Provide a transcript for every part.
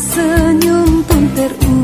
senyum pun terucap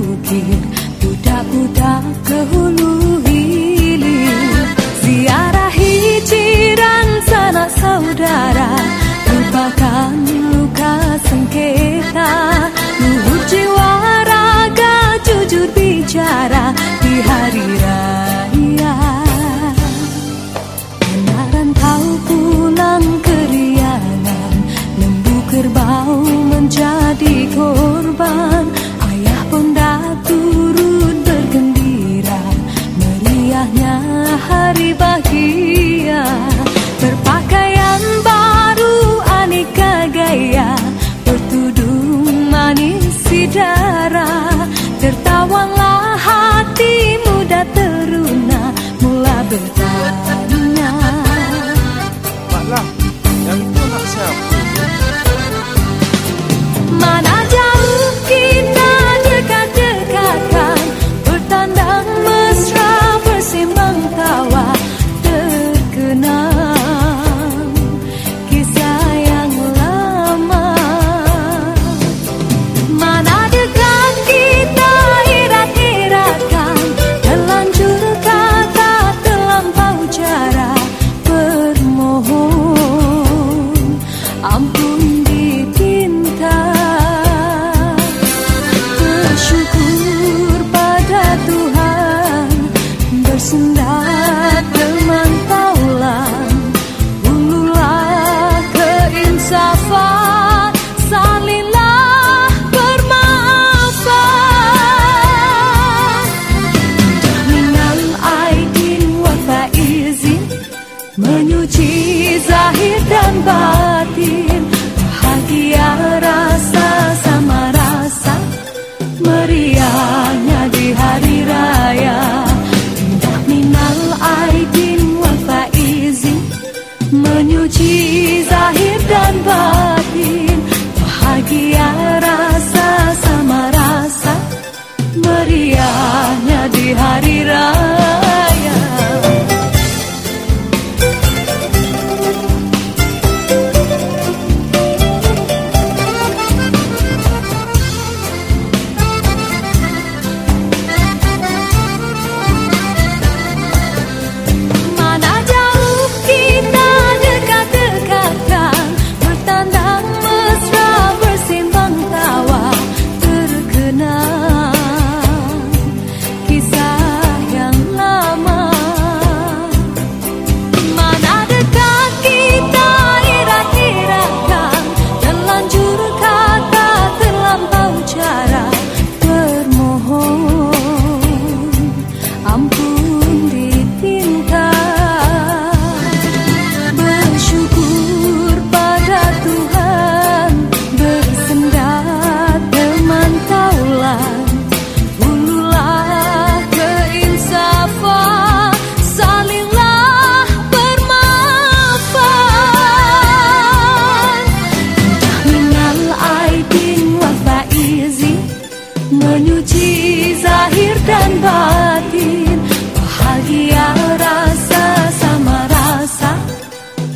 indahnya hari bahagia. Berpakaian baru aneka gaya. Bertudung manis sidang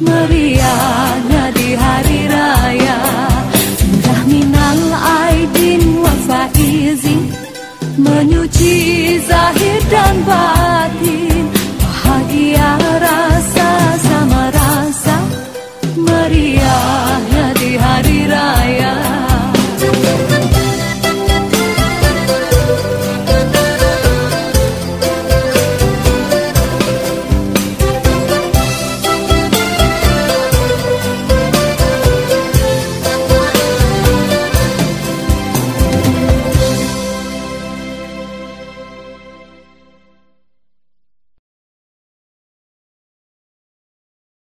meriahnya di hari raya. Sudah minal aidin wa faizin Menyuci zahir dan batin.